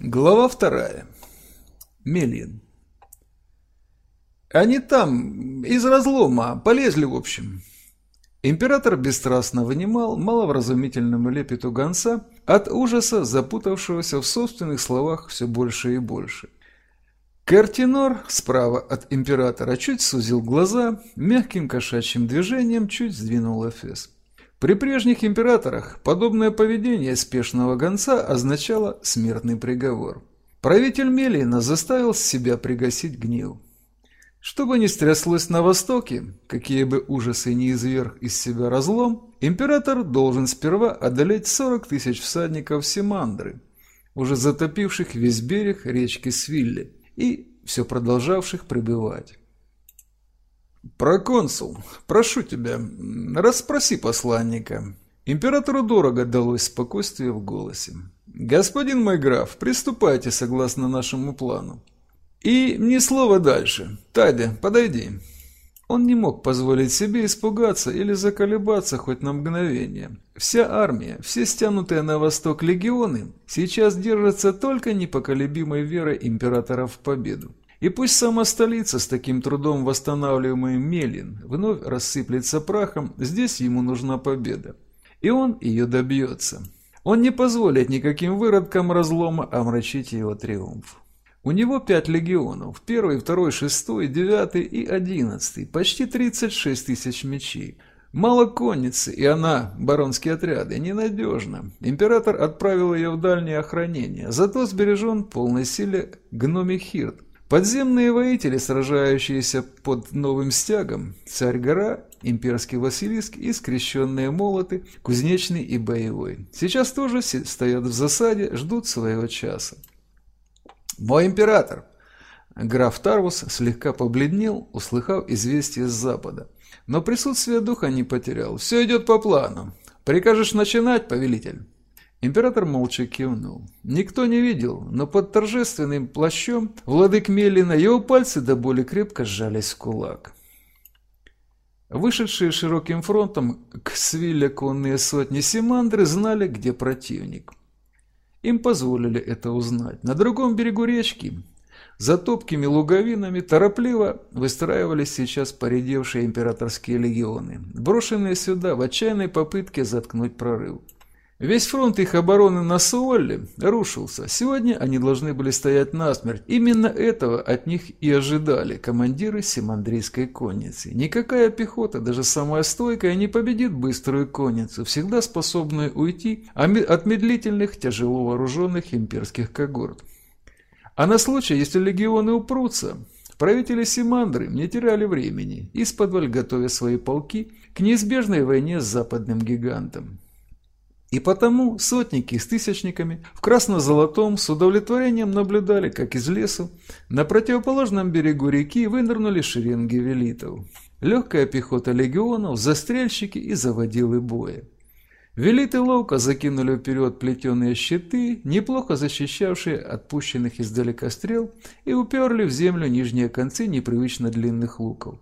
Глава вторая. Мелин. Они там, из разлома, полезли в общем. Император бесстрастно вынимал маловразумительному лепету гонца от ужаса, запутавшегося в собственных словах все больше и больше. Картинор справа от императора чуть сузил глаза, мягким кошачьим движением чуть сдвинул эфес. При прежних императорах подобное поведение спешного гонца означало смертный приговор. Правитель Мелина заставил себя пригасить гнев. Что бы ни стряслось на Востоке, какие бы ужасы ни изверг из себя разлом, император должен сперва одолеть 40 тысяч всадников Симандры, уже затопивших весь берег речки Свилли, и все продолжавших пребывать. «Проконсул, прошу тебя, расспроси посланника». Императору дорого далось спокойствие в голосе. «Господин мой граф, приступайте согласно нашему плану. И ни слова дальше. Тадя, подойди». Он не мог позволить себе испугаться или заколебаться хоть на мгновение. Вся армия, все стянутые на восток легионы, сейчас держатся только непоколебимой верой императора в победу. И пусть сама столица с таким трудом восстанавливаемый Мелин вновь рассыплется прахом, здесь ему нужна победа. И он ее добьется. Он не позволит никаким выродкам разлома омрачить его триумф. У него пять легионов, первый, второй, шестой, девятый и одиннадцатый, почти 36 тысяч мечей. Мало конницы, и она, баронские отряды, ненадежна. Император отправил ее в дальнее охранение, зато сбережен полной силе гномий Хирт, Подземные воители, сражающиеся под новым стягом, царь-гора, имперский Василиск и скрещенные молоты, кузнечный и боевой. Сейчас тоже стоят в засаде, ждут своего часа. «Мой император!» Граф Тарвус слегка побледнел, услыхав известие с запада. Но присутствие духа не потерял. «Все идет по плану. Прикажешь начинать, повелитель?» Император молча кивнул. Никто не видел, но под торжественным плащом владык Мелина его пальцы до боли крепко сжались в кулак. Вышедшие широким фронтом к Свилле конные сотни Симандры знали, где противник. Им позволили это узнать. На другом берегу речки, за топкими луговинами, торопливо выстраивались сейчас поредевшие императорские легионы, брошенные сюда в отчаянной попытке заткнуть прорыв. Весь фронт их обороны на Суолле рушился. Сегодня они должны были стоять насмерть. Именно этого от них и ожидали командиры Симандрийской конницы. Никакая пехота, даже самая стойкая, не победит быструю конницу, всегда способную уйти от медлительных, тяжело вооруженных имперских когорт. А на случай, если легионы упрутся, правители Симандры не теряли времени, из-под готовя свои полки к неизбежной войне с западным гигантом. И потому сотники с тысячниками в красно-золотом с удовлетворением наблюдали, как из лесу на противоположном берегу реки вынырнули шеренги велитов. Легкая пехота легионов, застрельщики и заводилы боя. Велиты ловко закинули вперед плетеные щиты, неплохо защищавшие отпущенных издалека стрел, и уперли в землю нижние концы непривычно длинных луков.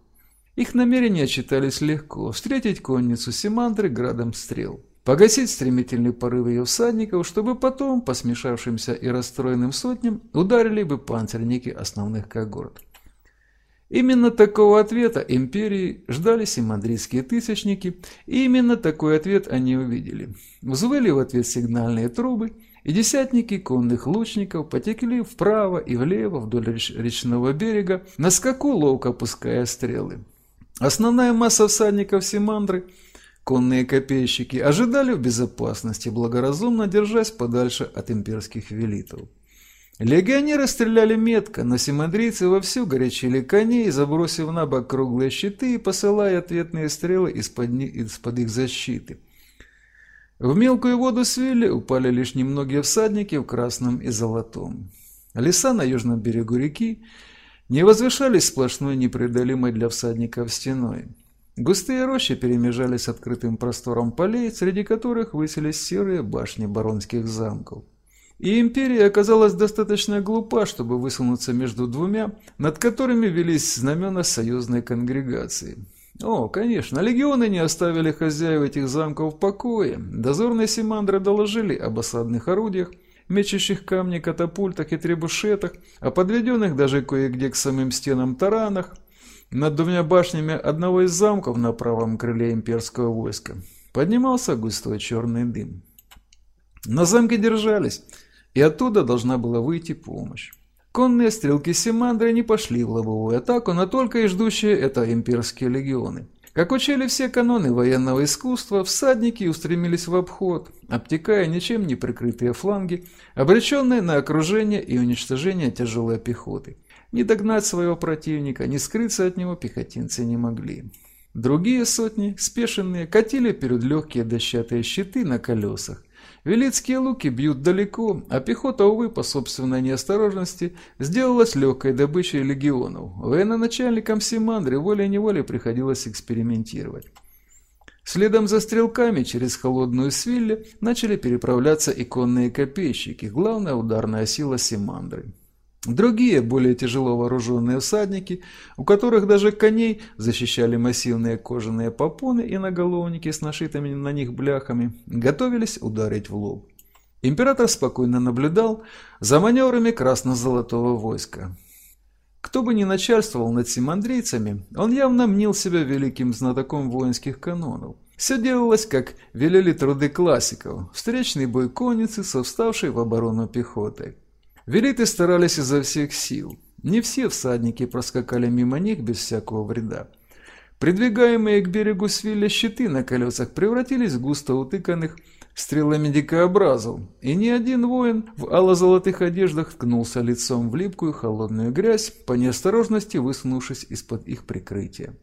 Их намерения читались легко – встретить конницу Симандры градом стрел погасить стремительный порыв ее всадников, чтобы потом, по смешавшимся и расстроенным сотням, ударили бы панцирники основных когорт. Именно такого ответа империи ждали симандрийские тысячники, и именно такой ответ они увидели. Взвыли в ответ сигнальные трубы, и десятники конных лучников потекли вправо и влево вдоль речного берега, на скаку ловко опуская стрелы. Основная масса всадников Симандры – Конные копейщики ожидали в безопасности, благоразумно держась подальше от имперских велитов. Легионеры стреляли метко, но симадрийцы вовсю горячили коней, забросив на бок круглые щиты и посылая ответные стрелы из-под из их защиты. В мелкую воду свели упали лишь немногие всадники в красном и золотом. Леса на южном берегу реки не возвышались сплошной непреодолимой для всадников стеной. Густые рощи перемежались открытым простором полей, среди которых высились серые башни баронских замков. И империя оказалась достаточно глупа, чтобы высунуться между двумя, над которыми велись знамена союзной конгрегации. О, конечно, легионы не оставили хозяев этих замков в покое. Дозорные Симандры доложили об осадных орудиях, мечущих камни катапультах и требушетах, а подведенных даже кое-где к самым стенам таранах, над двумя башнями одного из замков на правом крыле имперского войска поднимался густой черный дым. На замке держались, и оттуда должна была выйти помощь. Конные стрелки Симандры не пошли в лобовую атаку, но только и ждущие это имперские легионы. Как учили все каноны военного искусства, всадники устремились в обход, обтекая ничем не прикрытые фланги, обреченные на окружение и уничтожение тяжелой пехоты. Не догнать своего противника, не скрыться от него пехотинцы не могли. Другие сотни, спешенные, катили перед легкие дощатые щиты на колесах, Велицкие луки бьют далеко, а пехота, увы, по собственной неосторожности, сделалась легкой добычей легионов. Военачальникам Симандры волей-неволей приходилось экспериментировать. Следом за стрелками через холодную свилле начали переправляться иконные копейщики, главная ударная сила Симандры. Другие, более тяжело вооруженные всадники, у которых даже коней защищали массивные кожаные попоны и наголовники с нашитыми на них бляхами, готовились ударить в лоб. Император спокойно наблюдал за маневрами красно-золотого войска. Кто бы ни начальствовал над симандрийцами, он явно мнил себя великим знатоком воинских канонов. Все делалось, как велели труды классиков, встречный бой конницы со вставшей в оборону пехотой. Велиты старались изо всех сил. Не все всадники проскакали мимо них без всякого вреда. Придвигаемые к берегу свиля щиты на колесах превратились в густо утыканных стрелами дикообразов, и ни один воин в ало-золотых одеждах ткнулся лицом в липкую холодную грязь, по неосторожности высунувшись из-под их прикрытия.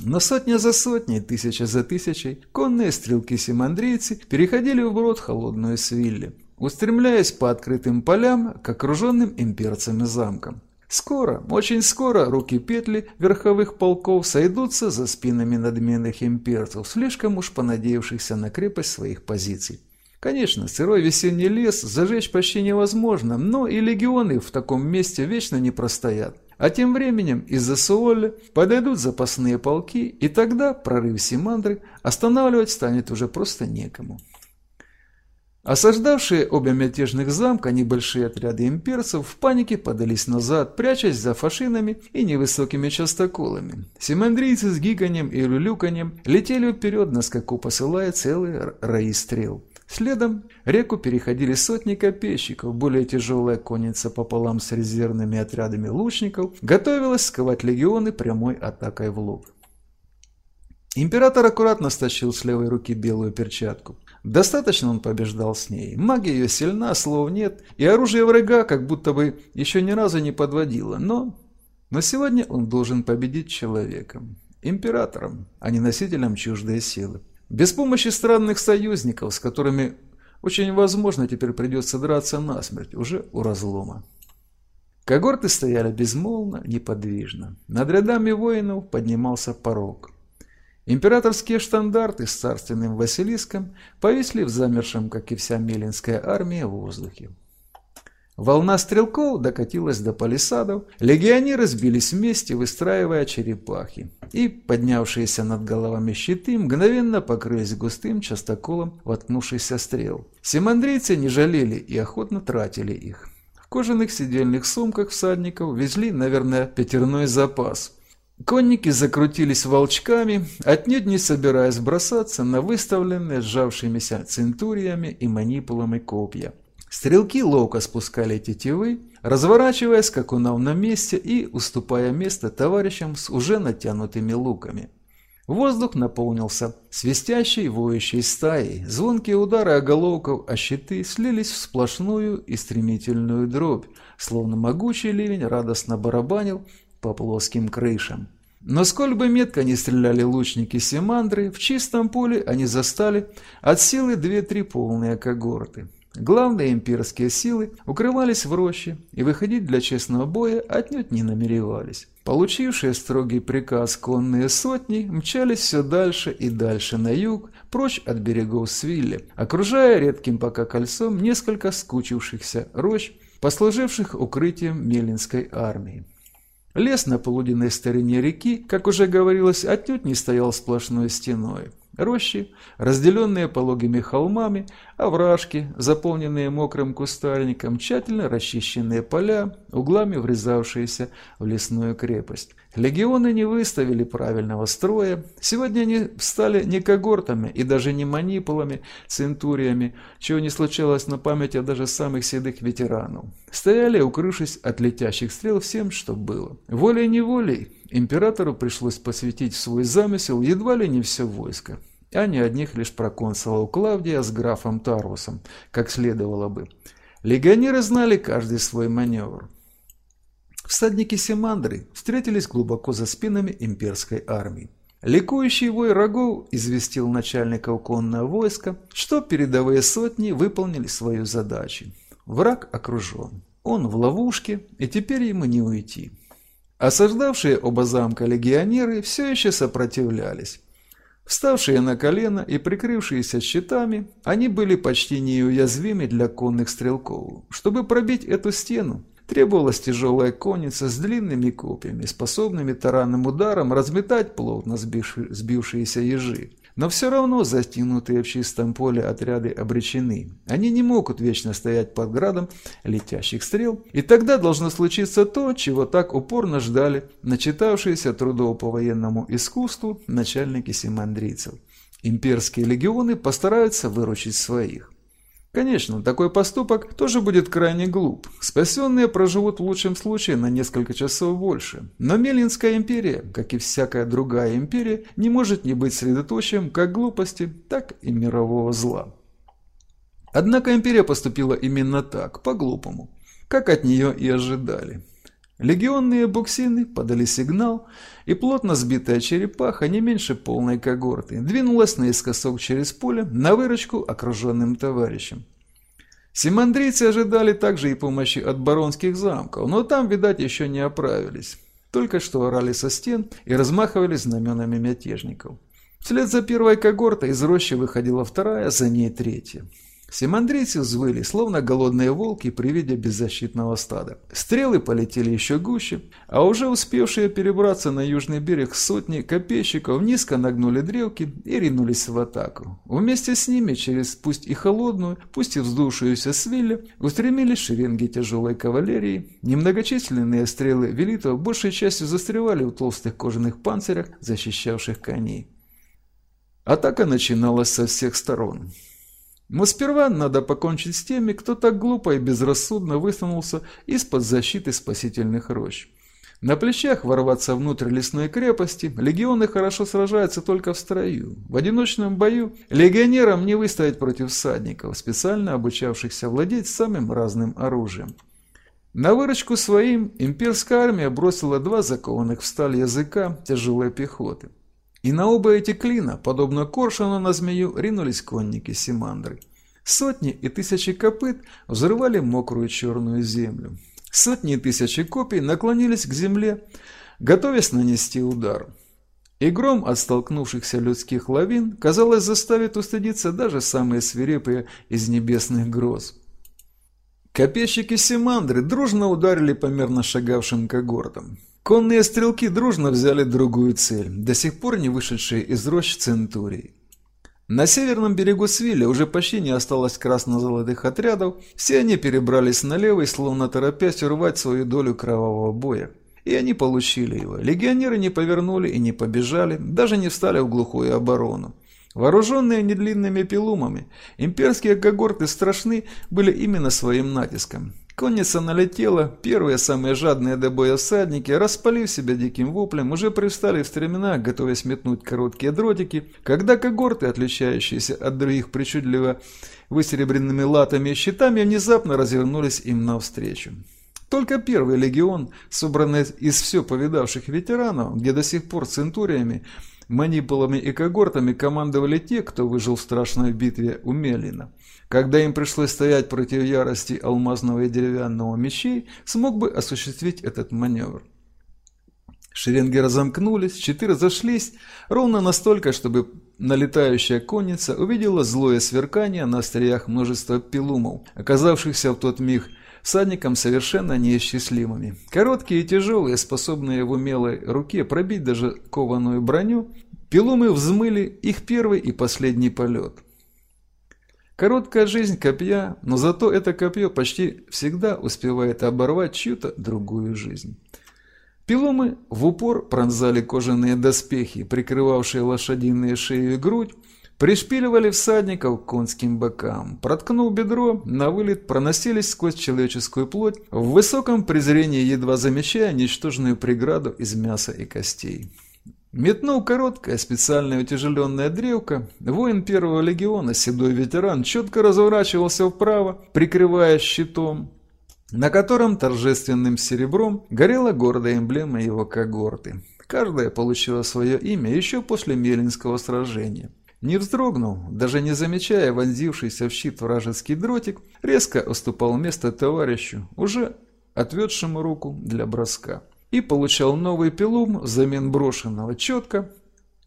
Но сотня за сотней, тысяча за тысячей, конные стрелки-симандрийцы переходили в брод холодную свилли, устремляясь по открытым полям к окруженным имперцами замкам. Скоро, очень скоро руки петли верховых полков сойдутся за спинами надменных имперцев, слишком уж понадеявшихся на крепость своих позиций. Конечно, сырой весенний лес зажечь почти невозможно, но и легионы в таком месте вечно не простоят. А тем временем из-за Суолля подойдут запасные полки, и тогда прорыв Симандры останавливать станет уже просто некому. Осаждавшие оба мятежных замка небольшие отряды имперцев в панике подались назад, прячась за фашинами и невысокими частоколами. Симандрийцы с гиканьем и люлюканьем летели вперед, на скаку посылая целые раи стрел. Следом реку переходили сотни копейщиков, более тяжелая конница пополам с резервными отрядами лучников готовилась сковать легионы прямой атакой в лоб. Император аккуратно стащил с левой руки белую перчатку. Достаточно он побеждал с ней. Магия ее сильна, слов нет, и оружие врага как будто бы еще ни разу не подводило. Но, но сегодня он должен победить человеком, императором, а не носителем чуждой силы. Без помощи странных союзников, с которыми очень возможно теперь придется драться насмерть, уже у разлома. Когорты стояли безмолвно, неподвижно. Над рядами воинов поднимался порог. Императорские штандарты с царственным Василиском повисли в замершем, как и вся Мелинская армия, воздухе. Волна стрелков докатилась до палисадов, легионеры сбились вместе, выстраивая черепахи, и поднявшиеся над головами щиты мгновенно покрылись густым частоколом воткнувшихся стрел. Симандрийцы не жалели и охотно тратили их. В кожаных сидельных сумках всадников везли, наверное, пятерной запас – Конники закрутились волчками, отнюдь не собираясь бросаться на выставленные сжавшимися центуриями и манипулами копья. Стрелки ловко спускали тетивы, разворачиваясь скакунов на месте и уступая место товарищам с уже натянутыми луками. Воздух наполнился свистящей, воющей стаей. Звонкие удары оголовков о щиты слились в сплошную и стремительную дробь, словно могучий ливень радостно барабанил по плоским крышам. Но сколь бы метко не стреляли лучники Симандры, в чистом поле они застали от силы две-три полные когорты. Главные имперские силы укрывались в роще и выходить для честного боя отнюдь не намеревались. Получившие строгий приказ конные сотни мчались все дальше и дальше на юг, прочь от берегов Свилли, окружая редким пока кольцом несколько скучившихся рощ, послуживших укрытием Мелинской армии. Лес на полуденной стороне реки, как уже говорилось, отнюдь не стоял сплошной стеной. Рощи, разделенные пологими холмами, овражки, заполненные мокрым кустарником, тщательно расчищенные поля, углами врезавшиеся в лесную крепость. Легионы не выставили правильного строя. Сегодня они стали не когортами и даже не манипулами, центуриями, чего не случалось на памяти даже самых седых ветеранов. Стояли, укрывшись от летящих стрел всем, что было. Волей-неволей императору пришлось посвятить свой замысел едва ли не все войско, а не одних лишь проконсулов Клавдия с графом Тарвусом, как следовало бы. Легионеры знали каждый свой маневр. Всадники Семандры встретились глубоко за спинами имперской армии. Ликующий вой рогов известил начальника конного войска, что передовые сотни выполнили свою задачу. Враг окружен. Он в ловушке, и теперь ему не уйти. Осаждавшие оба замка легионеры все еще сопротивлялись. Вставшие на колено и прикрывшиеся щитами, они были почти неуязвимы для конных стрелков. Чтобы пробить эту стену, Требовалась тяжелая конница с длинными копьями, способными таранным ударом разметать плотно сбившиеся ежи. Но все равно застигнутые в чистом поле отряды обречены. Они не могут вечно стоять под градом летящих стрел. И тогда должно случиться то, чего так упорно ждали начитавшиеся трудов по военному искусству начальники симандрийцев. Имперские легионы постараются выручить своих. Конечно, такой поступок тоже будет крайне глуп. Спасенные проживут в лучшем случае на несколько часов больше. Но Мелинская империя, как и всякая другая империя, не может не быть средоточием как глупости, так и мирового зла. Однако империя поступила именно так, по-глупому, как от нее и ожидали. Легионные буксины подали сигнал, и плотно сбитая черепаха, не меньше полной когорты, двинулась наискосок через поле на выручку окруженным товарищам. Симандрийцы ожидали также и помощи от баронских замков, но там, видать, еще не оправились. Только что орали со стен и размахивали знаменами мятежников. Вслед за первой когортой из рощи выходила вторая, за ней третья. Симандрийцы взвыли, словно голодные волки при виде беззащитного стада. Стрелы полетели еще гуще, а уже успевшие перебраться на южный берег сотни копейщиков низко нагнули дрелки и ринулись в атаку. Вместе с ними, через пусть и холодную, пусть и вздувшуюся свилли, устремились шеренги тяжелой кавалерии. Немногочисленные стрелы велитов большей частью застревали в толстых кожаных панцирях, защищавших коней. Атака начиналась со всех сторон. Но сперва надо покончить с теми, кто так глупо и безрассудно высунулся из-под защиты спасительных рощ. На плечах ворваться внутрь лесной крепости легионы хорошо сражаются только в строю. В одиночном бою легионерам не выстоять против всадников, специально обучавшихся владеть самым разным оружием. На выручку своим имперская армия бросила два закованных в сталь языка тяжелой пехоты. И на оба эти клина, подобно коршуну на змею, ринулись конники Симандры. Сотни и тысячи копыт взрывали мокрую черную землю. Сотни и тысячи копий наклонились к земле, готовясь нанести удар. И гром от столкнувшихся людских лавин, казалось, заставит устыдиться даже самые свирепые из небесных гроз. Копейщики Симандры дружно ударили по мерно шагавшим когортам. Конные стрелки дружно взяли другую цель, до сих пор не вышедшие из рощ Центурии. На северном берегу Свиля уже почти не осталось красно-золотых отрядов, все они перебрались на левый, словно торопясь урвать свою долю кровавого боя. И они получили его. Легионеры не повернули и не побежали, даже не встали в глухую оборону. Вооруженные недлинными пилумами, имперские когорты страшны были именно своим натиском. Конница налетела, первые самые жадные до боя всадники, распалив себя диким воплем, уже пристали в стремена, готовясь метнуть короткие дротики, когда когорты, отличающиеся от других причудливо высеребренными латами и щитами, внезапно развернулись им навстречу. Только первый легион, собранный из все повидавших ветеранов, где до сих пор центуриями, манипулами и когортами командовали те, кто выжил в страшной битве у Мелина – когда им пришлось стоять против ярости алмазного и деревянного мечей, смог бы осуществить этот маневр. Шеренги разомкнулись, щиты разошлись, ровно настолько, чтобы налетающая конница увидела злое сверкание на остриях множества пилумов, оказавшихся в тот миг всадникам совершенно неисчислимыми. Короткие и тяжелые, способные в умелой руке пробить даже кованую броню, Пилумы взмыли их первый и последний полет. Короткая жизнь копья, но зато это копье почти всегда успевает оборвать чью-то другую жизнь. Пилумы в упор пронзали кожаные доспехи, прикрывавшие лошадиные шею и грудь, пришпиливали всадников к конским бокам, проткнув бедро, на вылет проносились сквозь человеческую плоть, в высоком презрении едва замечая ничтожную преграду из мяса и костей. Метнул короткая специальная утяжеленная древка, воин первого легиона, седой ветеран, четко разворачивался вправо, прикрывая щитом, на котором торжественным серебром горела гордая эмблема его когорты. Каждая получила свое имя еще после Мелинского сражения. Не вздрогнул, даже не замечая вонзившийся в щит вражеский дротик, резко уступал место товарищу, уже отведшему руку для броска и получал новый пилум взамен брошенного четко,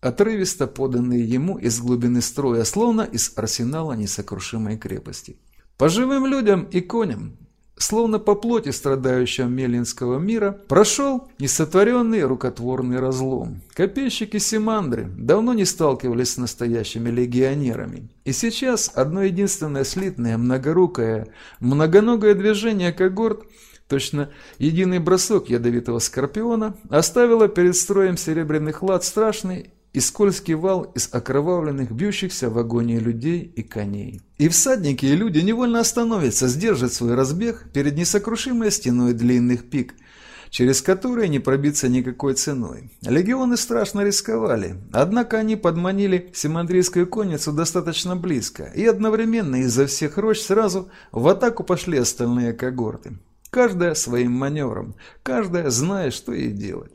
отрывисто поданные ему из глубины строя, словно из арсенала несокрушимой крепости. По живым людям и коням, словно по плоти страдающего Мелинского мира, прошел несотворенный рукотворный разлом. Копейщики Симандры давно не сталкивались с настоящими легионерами. И сейчас одно единственное слитное, многорукое, многоногое движение когорт – Точно единый бросок ядовитого скорпиона оставила перед строем серебряных лад страшный и скользкий вал из окровавленных, бьющихся в агонии людей и коней. И всадники, и люди невольно остановятся, сдержат свой разбег перед несокрушимой стеной длинных пик, через которые не пробиться никакой ценой. Легионы страшно рисковали, однако они подманили Симандрийскую конницу достаточно близко, и одновременно изо всех рощ сразу в атаку пошли остальные когорты. Каждая своим маневром, каждая зная, что ей делать.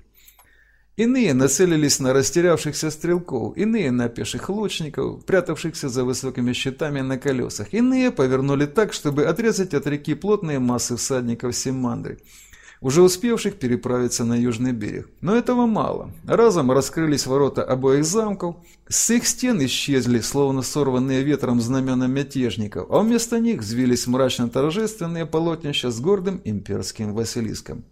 Иные нацелились на растерявшихся стрелков, иные на пеших лучников, прятавшихся за высокими щитами на колесах. Иные повернули так, чтобы отрезать от реки плотные массы всадников Симандры, уже успевших переправиться на южный берег. Но этого мало. Разом раскрылись ворота обоих замков, с их стен исчезли, словно сорванные ветром знамена мятежников, а вместо них взвились мрачно-торжественные полотнища с гордым имперским Василиском.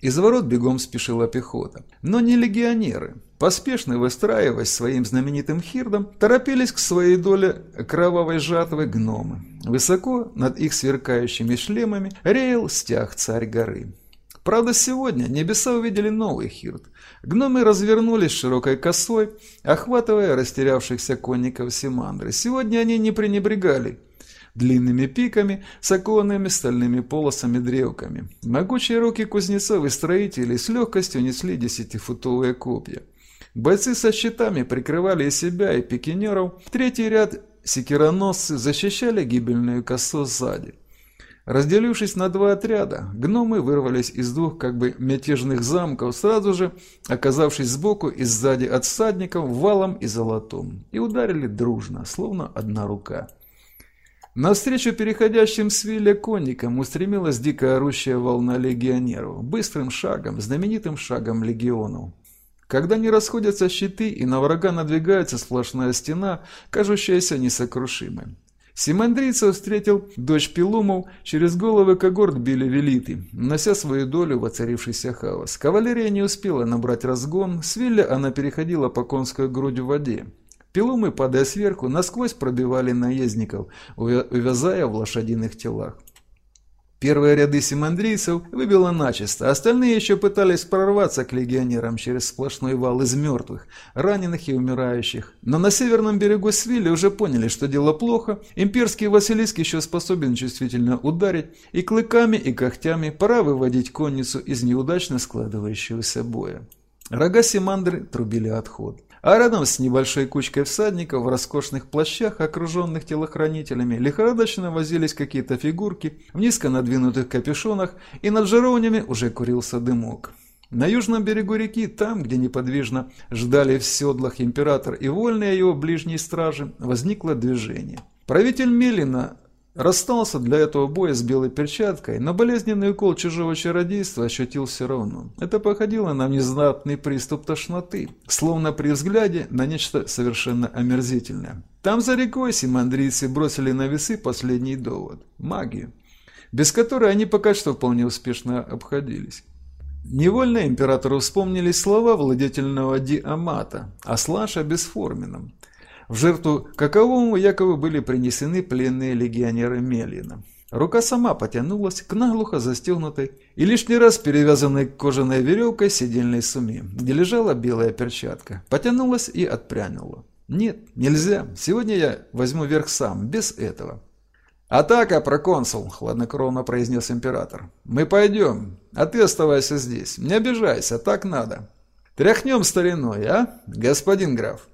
Из ворот бегом спешила пехота. Но не легионеры. Поспешно выстраиваясь своим знаменитым хирдом, торопились к своей доле кровавой жатвы гномы. Высоко над их сверкающими шлемами реял стяг царь горы. Правда, сегодня небеса увидели новый хирт. Гномы развернулись широкой косой, охватывая растерявшихся конников Симандры. Сегодня они не пренебрегали длинными пиками с окованными стальными полосами-древками. Могучие руки кузнецов и строителей с легкостью несли десятифутовые копья. Бойцы со щитами прикрывали и себя, и пикинеров. Третий ряд секироносцы защищали гибельную косу сзади. Разделившись на два отряда, гномы вырвались из двух как бы мятежных замков, сразу же оказавшись сбоку и сзади от всадников валом и золотом, и ударили дружно, словно одна рука. Навстречу переходящим с Вилля конникам устремилась дикая орущая волна легионеров, быстрым шагом, знаменитым шагом легионов. Когда не расходятся щиты и на врага надвигается сплошная стена, кажущаяся несокрушимой. Симандрийцев встретил дочь Пилумов, через головы когорт били велиты, нося свою долю в оцарившийся хаос. Кавалерия не успела набрать разгон, с Вилля она переходила по конской грудь в воде. Пилумы, падая сверху, насквозь пробивали наездников, увязая в лошадиных телах. Первые ряды симандрийцев выбило начисто, остальные еще пытались прорваться к легионерам через сплошной вал из мертвых, раненых и умирающих. Но на северном берегу Свили уже поняли, что дело плохо, имперский Василиск еще способен чувствительно ударить, и клыками и когтями пора выводить конницу из неудачно складывающегося боя. Рога Симандры трубили отход. А рядом с небольшой кучкой всадников в роскошных плащах, окруженных телохранителями, лихорадочно возились какие-то фигурки в низко надвинутых капюшонах, и над жаровнями уже курился дымок. На южном берегу реки, там, где неподвижно ждали в седлах император и вольные его ближние стражи, возникло движение. Правитель Мелина Расстался для этого боя с белой перчаткой, но болезненный укол чужого чародейства ощутил все равно. Это походило на внезапный приступ тошноты, словно при взгляде на нечто совершенно омерзительное. Там за рекой симандрийцы бросили на весы последний довод – магию, без которой они пока что вполне успешно обходились. Невольно императору вспомнились слова владетельного Диамата о Слаша бесформенном, в жертву каковому якобы были принесены пленные легионеры Мелина. Рука сама потянулась к наглухо застегнутой и лишний раз перевязанной кожаной веревкой сидельной суме, где лежала белая перчатка. Потянулась и отпрянула. «Нет, нельзя. Сегодня я возьму верх сам, без этого». «Атака, проконсул!» – хладнокровно произнес император. «Мы пойдем, а ты оставайся здесь. Не обижайся, так надо. Тряхнем стариной, а, господин граф?»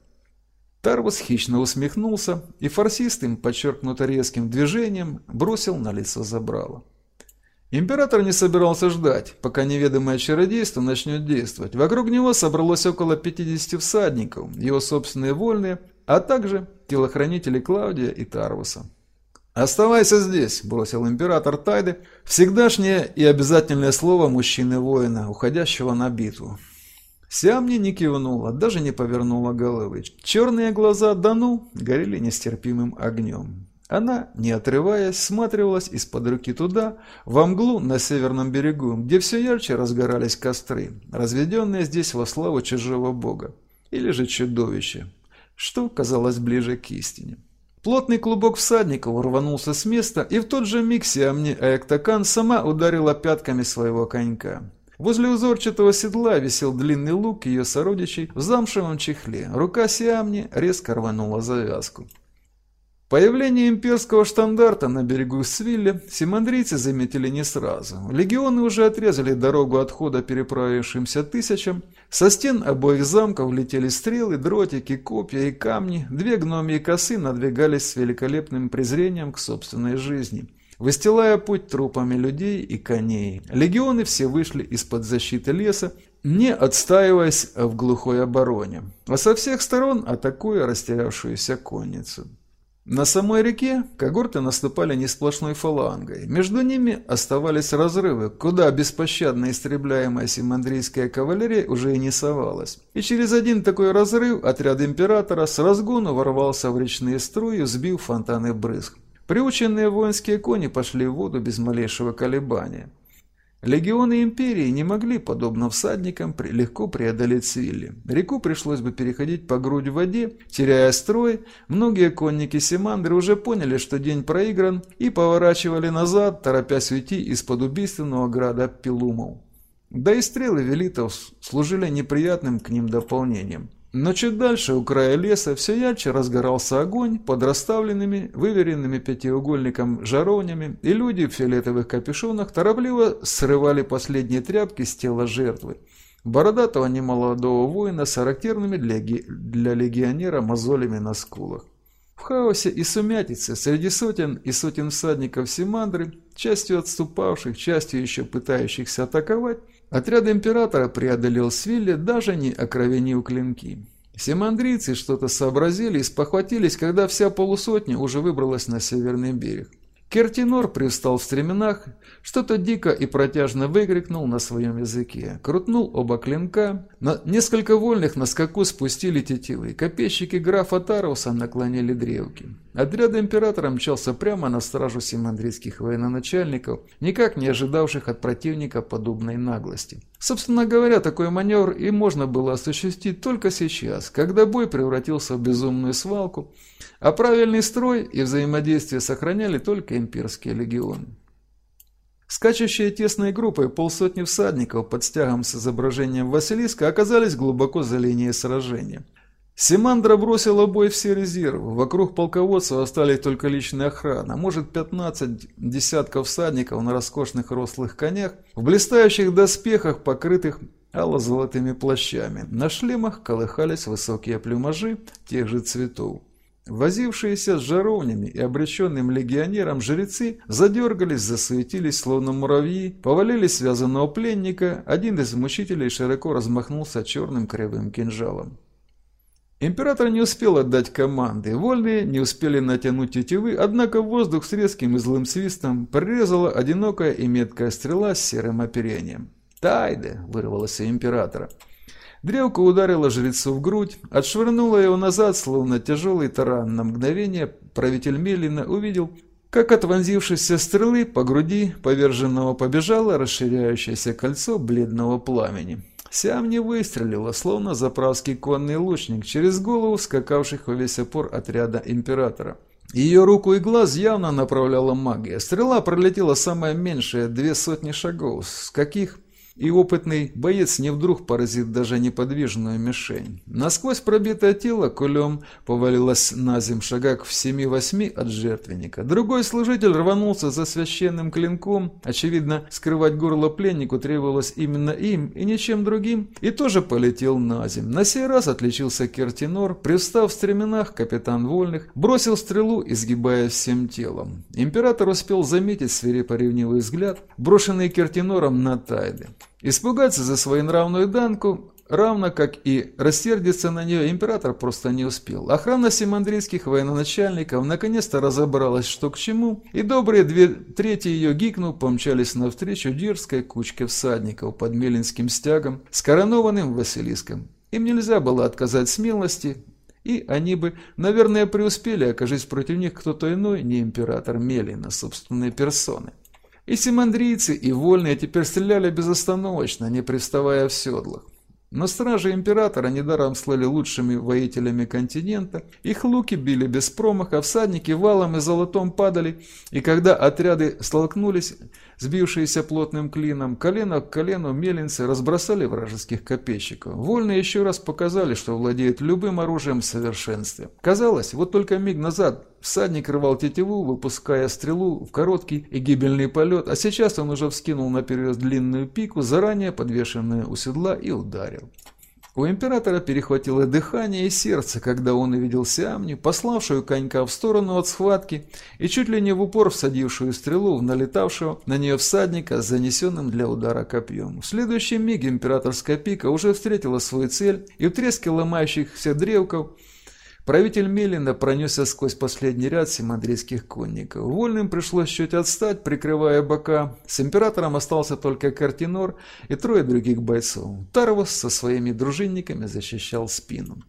Тарвус хищно усмехнулся и форсистым, подчеркнуто резким движением бросил на лицо забрало. Император не собирался ждать, пока неведомое чародейство начнет действовать. Вокруг него собралось около 50 всадников, его собственные вольные, а также телохранители Клаудия и Тарвуса. «Оставайся здесь», – бросил император Тайды, всегдашнее и обязательное слово мужчины-воина, уходящего на битву. Сиамни не кивнула, даже не повернула головы. Черные глаза Дану горели нестерпимым огнем. Она, не отрываясь, сматривалась из-под руки туда, во мглу на северном берегу, где все ярче разгорались костры, разведенные здесь во славу чужого бога, или же чудовища, что казалось ближе к истине. Плотный клубок всадников рванулся с места, и в тот же миг Сиамни Аэктакан сама ударила пятками своего конька. Возле узорчатого седла висел длинный лук ее сородичей в замшевом чехле. Рука Сиамни резко рванула завязку. Появление имперского штандарта на берегу Свилля симандрийцы заметили не сразу. Легионы уже отрезали дорогу отхода переправившимся тысячам. Со стен обоих замков летели стрелы, дротики, копья и камни. Две гномьи косы надвигались с великолепным презрением к собственной жизни выстилая путь трупами людей и коней. Легионы все вышли из-под защиты леса, не отстаиваясь в глухой обороне, а со всех сторон атакуя растерявшуюся конницу. На самой реке когорты наступали не сплошной фалангой. Между ними оставались разрывы, куда беспощадно истребляемая симандрийская кавалерия уже и не совалась. И через один такой разрыв отряд императора с разгону ворвался в речные струи, сбив фонтаны брызг. Приученные воинские кони пошли в воду без малейшего колебания. Легионы империи не могли, подобно всадникам, легко преодолеть Свилли. Реку пришлось бы переходить по грудь в воде, теряя строй. Многие конники Симандры уже поняли, что день проигран, и поворачивали назад, торопясь уйти из-под убийственного града Пилумов. Да и стрелы велитов служили неприятным к ним дополнением. Но чуть дальше, у края леса, все ярче разгорался огонь под расставленными, выверенными пятиугольником жаровнями, и люди в фиолетовых капюшонах торопливо срывали последние тряпки с тела жертвы. Бородатого немолодого воина с характерными для, для легионера мозолями на скулах. В хаосе и сумятице среди сотен и сотен всадников Симандры, частью отступавших, частью еще пытающихся атаковать, Отряд императора преодолел Свилли, даже не окровенил клинки. Семандрийцы что-то сообразили и спохватились, когда вся полусотня уже выбралась на северный берег. Кертинор привстал в стременах, что-то дико и протяжно выкрикнул на своем языке. Крутнул оба клинка. На несколько вольных на скаку спустили тетивы. Копейщики графа Таруса наклонили древки. Отряд императора мчался прямо на стражу симандрийских военачальников, никак не ожидавших от противника подобной наглости. Собственно говоря, такой маневр и можно было осуществить только сейчас, когда бой превратился в безумную свалку, а правильный строй и взаимодействие сохраняли только имперские легионы. Скачущие тесной группой полсотни всадников под стягом с изображением Василиска оказались глубоко за линией сражения. Симандра бросила бой все резервы. Вокруг полководца остались только личная охрана. Может, 15 десятков всадников на роскошных рослых конях, в блистающих доспехах, покрытых ало-золотыми плащами. На шлемах колыхались высокие плюмажи тех же цветов. Возившиеся с жаровнями и обреченным легионером жрецы задергались, засуетились, словно муравьи, повалили связанного пленника, один из мучителей широко размахнулся черным кривым кинжалом. Император не успел отдать команды, вольные не успели натянуть тетивы, однако воздух с резким и злым свистом прорезала одинокая и меткая стрела с серым оперением. «Тайде!» – вырвалось у императора. Дрелка ударила жрецу в грудь, отшвырнула его назад, словно тяжелый таран. На мгновение правитель Мелина увидел, как от вонзившейся стрелы по груди поверженного побежало расширяющееся кольцо бледного пламени. Сям не выстрелила, словно заправский конный лучник, через голову скакавших во весь опор отряда императора. Ее руку и глаз явно направляла магия. Стрела пролетела самое меньшее две сотни шагов, с каких и опытный боец не вдруг поразит даже неподвижную мишень. Насквозь пробитое тело кулем повалилось на земь шагах в семи-восьми от жертвенника. Другой служитель рванулся за священным клинком. Очевидно, скрывать горло пленнику требовалось именно им и ничем другим, и тоже полетел на земь. На сей раз отличился Кертинор, пристав в стременах капитан Вольных, бросил стрелу, изгибая всем телом. Император успел заметить свирепо-ревнивый взгляд, брошенный Кертинором на Тайды. Испугаться за своенравную Данку, равно как и рассердиться на нее, император просто не успел. Охрана симандрийских военачальников наконец-то разобралась, что к чему, и добрые две трети ее гикнув помчались навстречу дерзкой кучке всадников под Мелинским стягом с коронованным Василиском. Им нельзя было отказать смелости, и они бы, наверное, преуспели, окажись против них кто-то иной, не император Мелина, собственной персоны. И симандрийцы, и вольные теперь стреляли безостановочно, не приставая в седлах. Но стражи императора недаром слыли лучшими воителями континента, их луки били без промаха, всадники валом и золотом падали, и когда отряды столкнулись, сбившиеся плотным клином, колено к колену меленцы разбросали вражеских копейщиков. Вольные еще раз показали, что владеют любым оружием в совершенстве. Казалось, вот только миг назад всадник рвал тетиву, выпуская стрелу в короткий и гибельный полет, а сейчас он уже вскинул наперед длинную пику, заранее подвешенную у седла, и ударил. У императора перехватило дыхание и сердце, когда он увидел Сиамни, пославшую конька в сторону от схватки и чуть ли не в упор всадившую стрелу в налетавшего на нее всадника с занесенным для удара копьем. В следующий миг императорская пика уже встретила свою цель и в треске ломающихся древков Правитель Мелина пронесся сквозь последний ряд симандрийских конников. Вольным пришлось чуть отстать, прикрывая бока. С императором остался только Картинор и трое других бойцов. Тарвус со своими дружинниками защищал спину.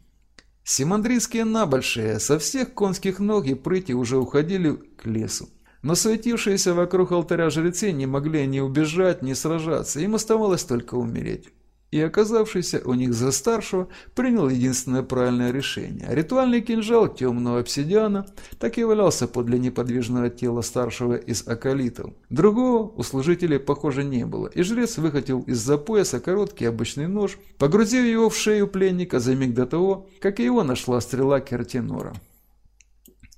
Симандрийские набольшие со всех конских ног и прыти уже уходили к лесу. Но суетившиеся вокруг алтаря жрецы не могли ни убежать, ни сражаться, им оставалось только умереть и оказавшийся у них за старшего принял единственное правильное решение. Ритуальный кинжал темного обсидиана так и валялся подле неподвижного тела старшего из акалитов. Другого у служителей, похоже, не было, и жрец выхватил из-за пояса короткий обычный нож, погрузив его в шею пленника за миг до того, как его нашла стрела Кертинора.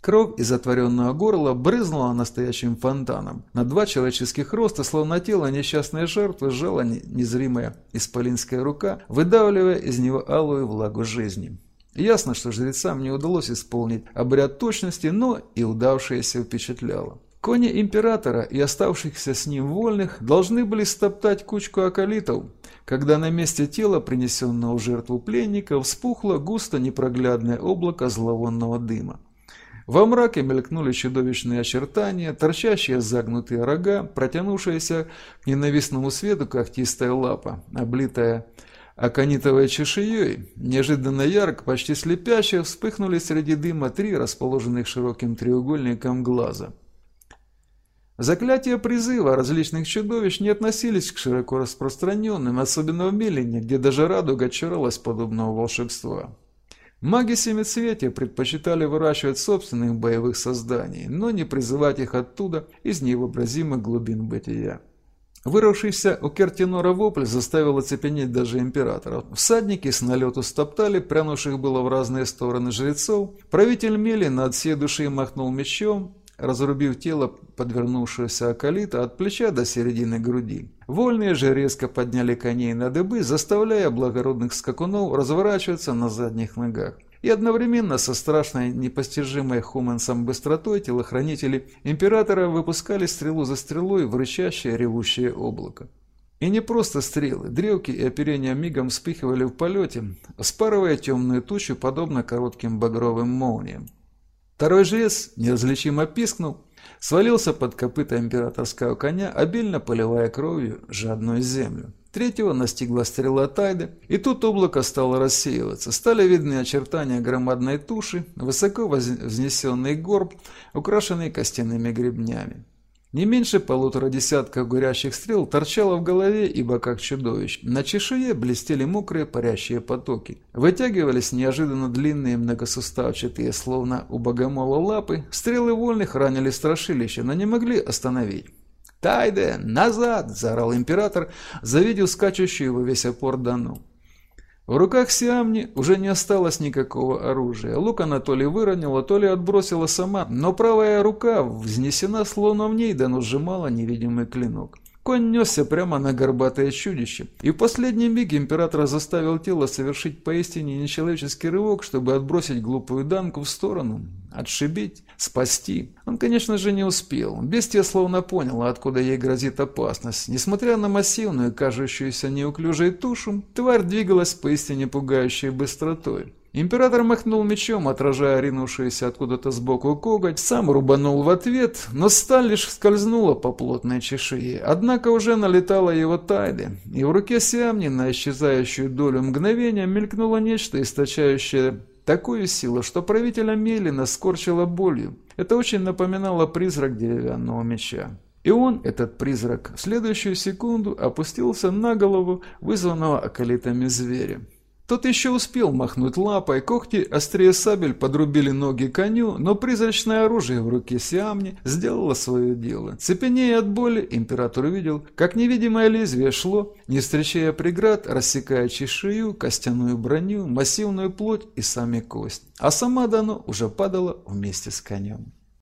Кровь из отворенного горла брызнула настоящим фонтаном. На два человеческих роста, словно тело несчастной жертвы, сжала незримая исполинская рука, выдавливая из него алую влагу жизни. Ясно, что жрецам не удалось исполнить обряд точности, но и удавшееся впечатляло. Кони императора и оставшихся с ним вольных должны были стоптать кучку акалитов, когда на месте тела, принесенного в жертву пленника, вспухло густо непроглядное облако зловонного дыма. Во мраке мелькнули чудовищные очертания, торчащие загнутые рога, протянувшиеся к ненавистному свету когтистая лапа, облитая аконитовой чешуей. Неожиданно ярко, почти слепяще, вспыхнули среди дыма три расположенных широким треугольником глаза. Заклятия призыва различных чудовищ не относились к широко распространенным, особенно в Мелине, где даже радуга чаралась подобного волшебства. Маги Семицветия предпочитали выращивать собственных боевых созданий, но не призывать их оттуда из невообразимых глубин бытия. Вырвавшийся у Кертинора вопль заставил оцепенеть даже императоров. Всадники с налету стоптали, прянувших было в разные стороны жрецов. Правитель Мели от всей души махнул мечом, разрубив тело подвернувшегося акалита от плеча до середины груди. Вольные же резко подняли коней на дыбы, заставляя благородных скакунов разворачиваться на задних ногах. И одновременно со страшной непостижимой Хумансом быстротой телохранители императора выпускали стрелу за стрелой в рычащее ревущее облако. И не просто стрелы, дрелки и оперения мигом вспыхивали в полете, спарывая темную тучу, подобно коротким багровым молниям. Второй жрец, неразличимо пискнул, свалился под копыта императорского коня, обильно поливая кровью жадную землю. Третьего настигла стрела Тайды, и тут облако стало рассеиваться. Стали видны очертания громадной туши, высоко вознесенный горб, украшенный костяными гребнями. Не меньше полутора десятков горящих стрел торчало в голове и боках чудовищ. На чешуе блестели мокрые парящие потоки. Вытягивались неожиданно длинные многосуставчатые, словно у богомола лапы. Стрелы вольных ранили страшилище, но не могли остановить. «Тайде! Назад!» – заорал император, завидев скачущую во весь опор Дану. В руках Сиамни уже не осталось никакого оружия. Лук она то ли выронила, то ли отбросила сама, но правая рука взнесена, словно в ней Дану сжимала невидимый клинок. Конь несся прямо на горбатое чудище, и в последний миг император заставил тело совершить поистине нечеловеческий рывок, чтобы отбросить глупую Данку в сторону, отшибить, спасти. Он, конечно же, не успел. Бестия словно поняла, откуда ей грозит опасность. Несмотря на массивную, кажущуюся неуклюжей тушу, тварь двигалась поистине пугающей быстротой. Император махнул мечом, отражая ринувшуюся откуда-то сбоку коготь, сам рубанул в ответ, но сталь лишь скользнула по плотной чешуе. Однако уже налетала его тайды, и в руке Сиамни на исчезающую долю мгновения мелькнуло нечто, источающее такую силу, что правителя Мелина скорчило болью. Это очень напоминало призрак деревянного меча. И он, этот призрак, в следующую секунду опустился на голову вызванного околитами зверя. Тот еще успел махнуть лапой, когти острее сабель подрубили ноги коню, но призрачное оружие в руке Сиамни сделало свое дело. Цепенея от боли, император увидел, как невидимое лезвие шло, не встречая преград, рассекая чешую, костяную броню, массивную плоть и сами кости. А сама Дано уже падала вместе с конем.